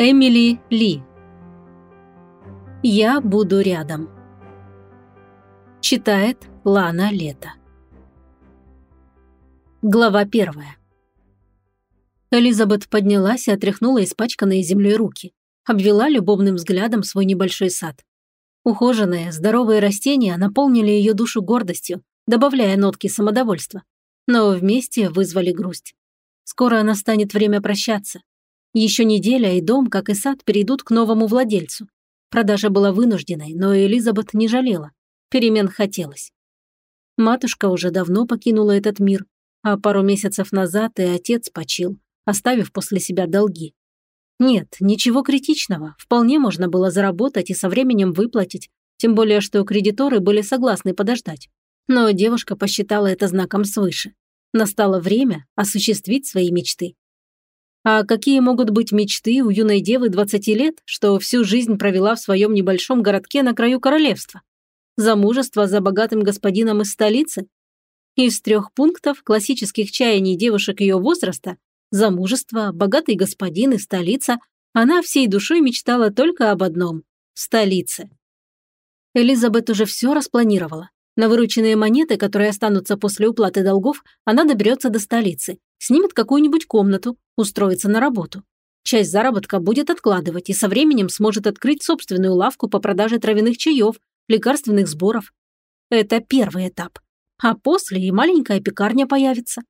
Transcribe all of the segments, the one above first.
Эмили Ли. Я буду рядом. Читает Лана Лето. Глава первая. Элизабет поднялась и отряхнула испачканные землей руки, обвела любовным взглядом свой небольшой сад. Ухоженные, здоровые растения наполнили ее душу гордостью, добавляя нотки самодовольства, но вместе вызвали грусть. Скоро настанет время прощаться, еще неделя, и дом, как и сад, перейдут к новому владельцу. Продажа была вынужденной, но Элизабет не жалела. Перемен хотелось. Матушка уже давно покинула этот мир, а пару месяцев назад и отец почил, оставив после себя долги. Нет, ничего критичного, вполне можно было заработать и со временем выплатить, тем более что кредиторы были согласны подождать. Но девушка посчитала это знаком свыше. Настало время осуществить свои мечты. А какие могут быть мечты у юной девы 20 лет, что всю жизнь провела в своем небольшом городке на краю королевства? Замужество за богатым господином из столицы? Из трех пунктов классических чаяний девушек ее возраста – замужество, богатый господин и столица – она всей душой мечтала только об одном – столице. Элизабет уже все распланировала. На вырученные монеты, которые останутся после уплаты долгов, она доберется до столицы, снимет какую-нибудь комнату, устроится на работу. Часть заработка будет откладывать и со временем сможет открыть собственную лавку по продаже травяных чаев, лекарственных сборов. Это первый этап. А после и маленькая пекарня появится.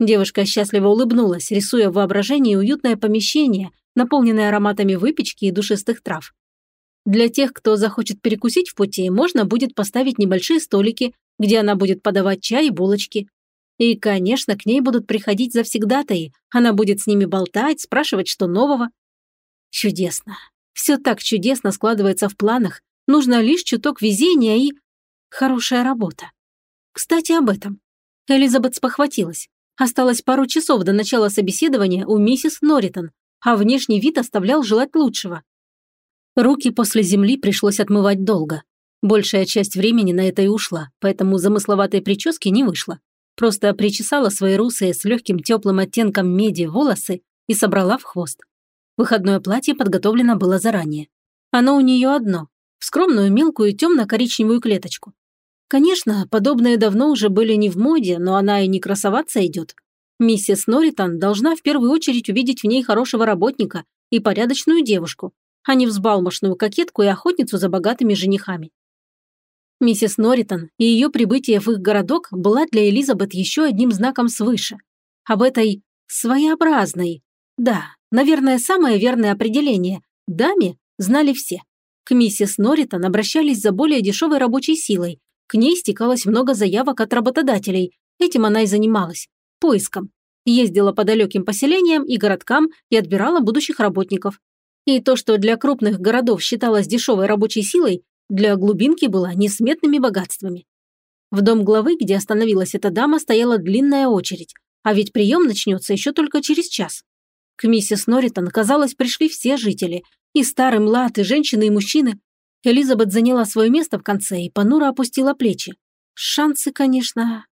Девушка счастливо улыбнулась, рисуя в воображении уютное помещение, наполненное ароматами выпечки и душистых трав. Для тех, кто захочет перекусить в пути, можно будет поставить небольшие столики, где она будет подавать чай и булочки. И, конечно, к ней будут приходить завсегдатаи. Она будет с ними болтать, спрашивать, что нового. Чудесно. Все так чудесно складывается в планах. Нужно лишь чуток везения и... Хорошая работа. Кстати, об этом. Элизабет спохватилась. Осталось пару часов до начала собеседования у миссис Норритон, а внешний вид оставлял желать лучшего. Руки после земли пришлось отмывать долго. Большая часть времени на это и ушла, поэтому замысловатой прически не вышло. Просто причесала свои русые с легким теплым оттенком меди волосы и собрала в хвост. Выходное платье подготовлено было заранее. Оно у нее одно, в скромную мелкую темно-коричневую клеточку. Конечно, подобные давно уже были не в моде, но она и не красоваться идет. Миссис Норритон должна в первую очередь увидеть в ней хорошего работника и порядочную девушку, а не взбалмошную кокетку и охотницу за богатыми женихами. Миссис Норритон и ее прибытие в их городок была для Элизабет еще одним знаком свыше. Об этой своеобразной, да, наверное, самое верное определение, даме знали все. К миссис Норритон обращались за более дешевой рабочей силой, к ней стекалось много заявок от работодателей, этим она и занималась, поиском. Ездила по далеким поселениям и городкам и отбирала будущих работников, и то, что для крупных городов считалось дешевой рабочей силой, для глубинки было несметными богатствами. В дом главы, где остановилась эта дама, стояла длинная очередь, а ведь прием начнется еще только через час. К миссис Норритон, казалось, пришли все жители, и старый, млад, и женщины, и мужчины. Элизабет заняла свое место в конце и понуро опустила плечи. Шансы, конечно...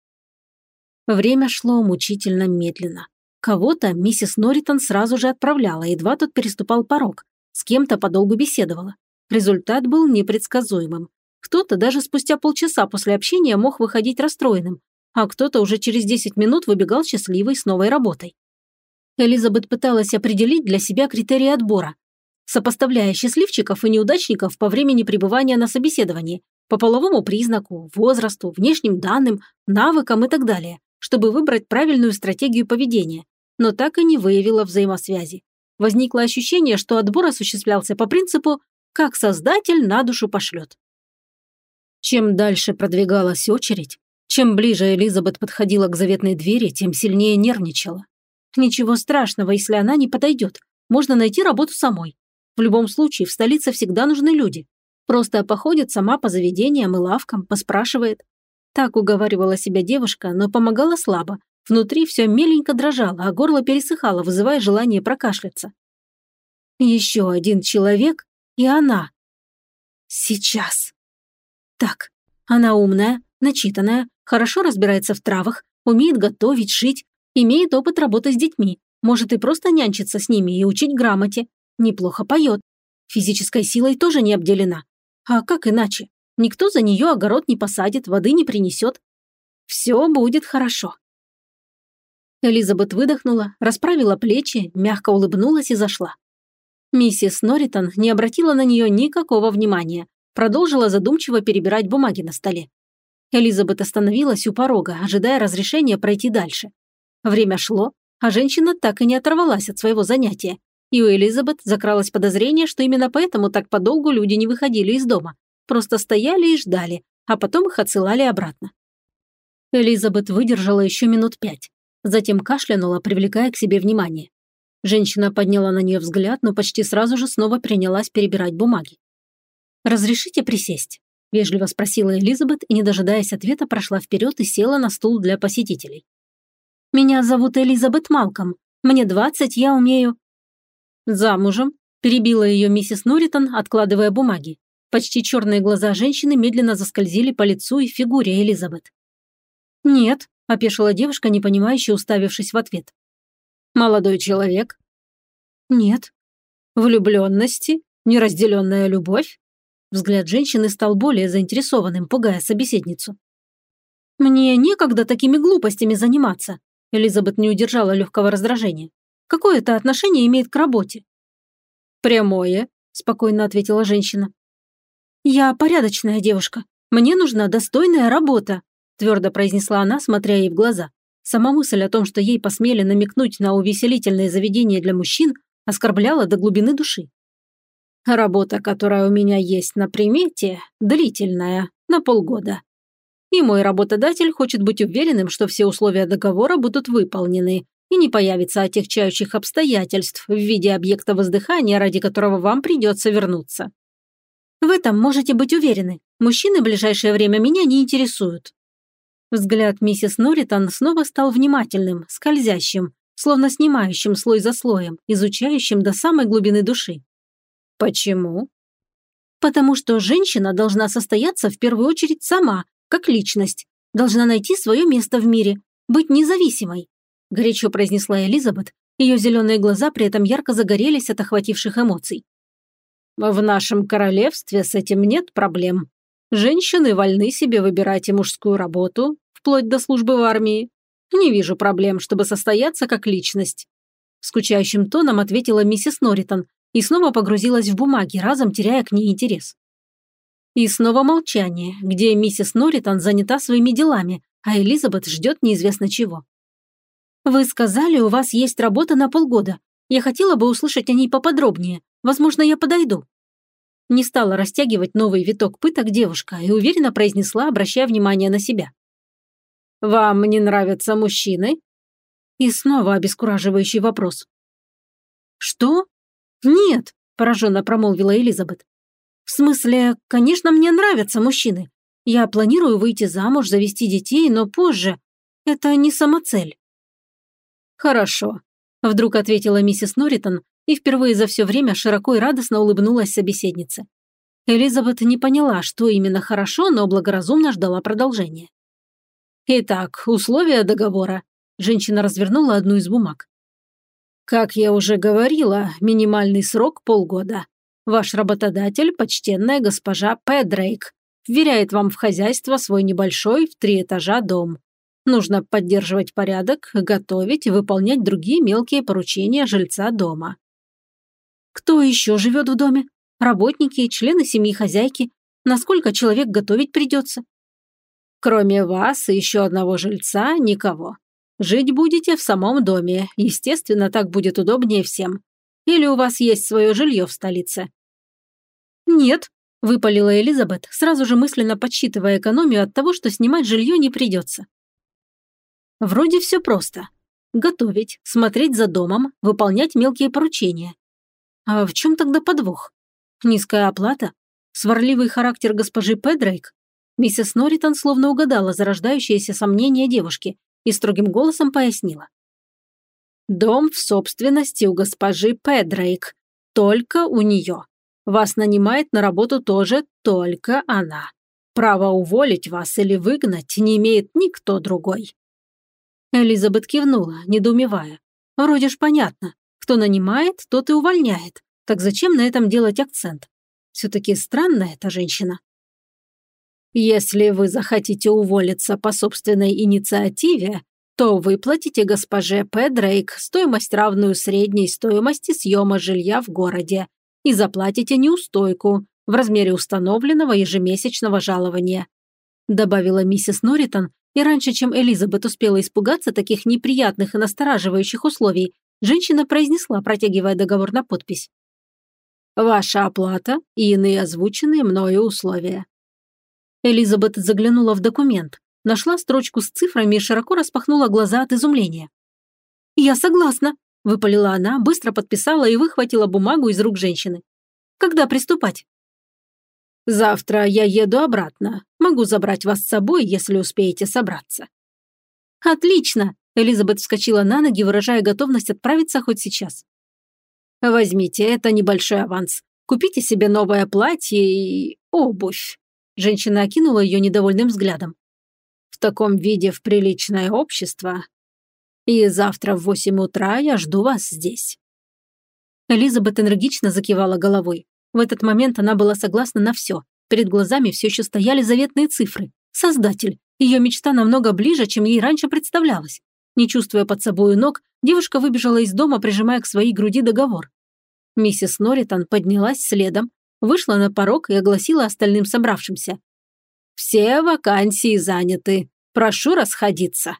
Время шло мучительно медленно. Кого-то миссис Норритон сразу же отправляла, едва тот переступал порог. С кем-то подолгу беседовала. Результат был непредсказуемым. Кто-то даже спустя полчаса после общения мог выходить расстроенным, а кто-то уже через 10 минут выбегал счастливый с новой работой. Элизабет пыталась определить для себя критерии отбора, сопоставляя счастливчиков и неудачников по времени пребывания на собеседовании, по половому признаку, возрасту, внешним данным, навыкам и так далее, чтобы выбрать правильную стратегию поведения, но так и не выявила взаимосвязи. Возникло ощущение, что отбор осуществлялся по принципу «как создатель на душу пошлет». Чем дальше продвигалась очередь, чем ближе Элизабет подходила к заветной двери, тем сильнее нервничала. Ничего страшного, если она не подойдет. Можно найти работу самой. В любом случае, в столице всегда нужны люди. Просто походит сама по заведениям и лавкам, поспрашивает. Так уговаривала себя девушка, но помогала слабо. Внутри все меленько дрожало, а горло пересыхало, вызывая желание прокашляться. Еще один человек, и она. Сейчас. Так, она умная, начитанная, хорошо разбирается в травах, умеет готовить, шить, имеет опыт работы с детьми, может и просто нянчиться с ними и учить грамоте. неплохо поет. Физической силой тоже не обделена. А как иначе? Никто за нее огород не посадит, воды не принесет. Все будет хорошо. Элизабет выдохнула, расправила плечи, мягко улыбнулась и зашла. Миссис Норритон не обратила на нее никакого внимания, продолжила задумчиво перебирать бумаги на столе. Элизабет остановилась у порога, ожидая разрешения пройти дальше. Время шло, а женщина так и не оторвалась от своего занятия, и у Элизабет закралось подозрение, что именно поэтому так подолгу люди не выходили из дома, просто стояли и ждали, а потом их отсылали обратно. Элизабет выдержала еще минут пять, затем кашлянула, привлекая к себе внимание. Женщина подняла на нее взгляд, но почти сразу же снова принялась перебирать бумаги. «Разрешите присесть?» – вежливо спросила Элизабет и, не дожидаясь ответа, прошла вперед и села на стул для посетителей. «Меня зовут Элизабет Малком. Мне двадцать, я умею...» «Замужем», – перебила ее миссис Норритон, откладывая бумаги. Почти черные глаза женщины медленно заскользили по лицу и фигуре Элизабет. «Нет», – опешила девушка, непонимающе уставившись в ответ. Молодой человек? Нет. Влюбленности? Неразделенная любовь? Взгляд женщины стал более заинтересованным, пугая собеседницу. «Мне некогда такими глупостями заниматься», Элизабет не удержала легкого раздражения. «Какое это отношение имеет к работе?» «Прямое», – спокойно ответила женщина. «Я порядочная девушка. Мне нужна достойная работа», – твердо произнесла она, смотря ей в глаза. Сама мысль о том, что ей посмели намекнуть на увеселительное заведение для мужчин, оскорбляла до глубины души. «Работа, которая у меня есть на примете, длительная, на полгода. И мой работодатель хочет быть уверенным, что все условия договора будут выполнены и не появится отягчающих обстоятельств в виде объекта воздыхания, ради которого вам придется вернуться. В этом можете быть уверены. Мужчины в ближайшее время меня не интересуют. Взгляд миссис Норритон снова стал внимательным, скользящим, словно снимающим слой за слоем, изучающим до самой глубины души. Почему? Потому что женщина должна состояться в первую очередь сама, как личность, должна найти свое место в мире, быть независимой, горячо произнесла Элизабет, ее зеленые глаза при этом ярко загорелись от охвативших эмоций. В нашем королевстве с этим нет проблем. Женщины вольны себе выбирать и мужскую работу, вплоть до службы в армии. Не вижу проблем, чтобы состояться как личность. Скучающим тоном ответила миссис Норритон и снова погрузилась в бумаги, разом теряя к ней интерес. И снова молчание, где миссис Норритон занята своими делами, а Элизабет ждет неизвестно чего. «Вы сказали, у вас есть работа на полгода. Я хотела бы услышать о ней поподробнее. Возможно, я подойду». Не стала растягивать новый виток пыток девушка и уверенно произнесла, обращая внимание на себя. «Вам не нравятся мужчины?» И снова обескураживающий вопрос. «Что? Нет», – пораженно промолвила Элизабет. «В смысле, конечно, мне нравятся мужчины. Я планирую выйти замуж, завести детей, но позже. Это не самоцель». «Хорошо», – вдруг ответила миссис Норритон, и впервые за все время широко и радостно улыбнулась собеседнице. Элизабет не поняла, что именно хорошо, но благоразумно ждала продолжения. «Итак, условия договора». Женщина развернула одну из бумаг. «Как я уже говорила, минимальный срок – полгода. Ваш работодатель, почтенная госпожа Педрейк, вверяет вам в хозяйство свой небольшой в три этажа дом. Нужно поддерживать порядок, готовить и выполнять другие мелкие поручения жильца дома. Кто еще живет в доме? Работники члены семьи хозяйки? Насколько человек готовить придется? Кроме вас и еще одного жильца, никого. Жить будете в самом доме, естественно, так будет удобнее всем. Или у вас есть свое жилье в столице?» «Нет», – выпалила Элизабет, сразу же мысленно подсчитывая экономию от того, что снимать жилье не придется. Вроде все просто. Готовить, смотреть за домом, выполнять мелкие поручения. А в чем тогда подвох? Низкая оплата? Сварливый характер госпожи Педрейк? Миссис Норритон словно угадала зарождающиеся сомнения девушки и строгим голосом пояснила. «Дом в собственности у госпожи Педрейк. Только у нее. Вас нанимает на работу тоже только она. Право уволить вас или выгнать не имеет никто другой». Элизабет кивнула, недоумевая. «Вроде ж понятно. Кто нанимает, тот и увольняет. Так зачем на этом делать акцент? Все-таки странная эта женщина. Если вы захотите уволиться по собственной инициативе, то выплатите госпоже П. Дрейк стоимость равную средней стоимости съема жилья в городе и заплатите неустойку в размере установленного ежемесячного жалования», добавила миссис Норритон, и раньше, чем Элизабет успела испугаться таких неприятных и настораживающих условий, женщина произнесла, протягивая договор на подпись. «Ваша оплата и иные озвученные мною условия». Элизабет заглянула в документ, нашла строчку с цифрами и широко распахнула глаза от изумления. «Я согласна», – выпалила она, быстро подписала и выхватила бумагу из рук женщины. «Когда приступать?» «Завтра я еду обратно. Могу забрать вас с собой, если успеете собраться». «Отлично!» – Элизабет вскочила на ноги, выражая готовность отправиться хоть сейчас. «Возьмите, это небольшой аванс. Купите себе новое платье и обувь». Женщина окинула ее недовольным взглядом в таком виде в приличное общество. И завтра в восемь утра я жду вас здесь». Элизабет энергично закивала головой. В этот момент она была согласна на все. Перед глазами все еще стояли заветные цифры. Создатель. Ее мечта намного ближе, чем ей раньше представлялось. Не чувствуя под собой ног, девушка выбежала из дома, прижимая к своей груди договор. Миссис Норритон поднялась следом, вышла на порог и огласила остальным собравшимся. Все вакансии заняты. Прошу расходиться.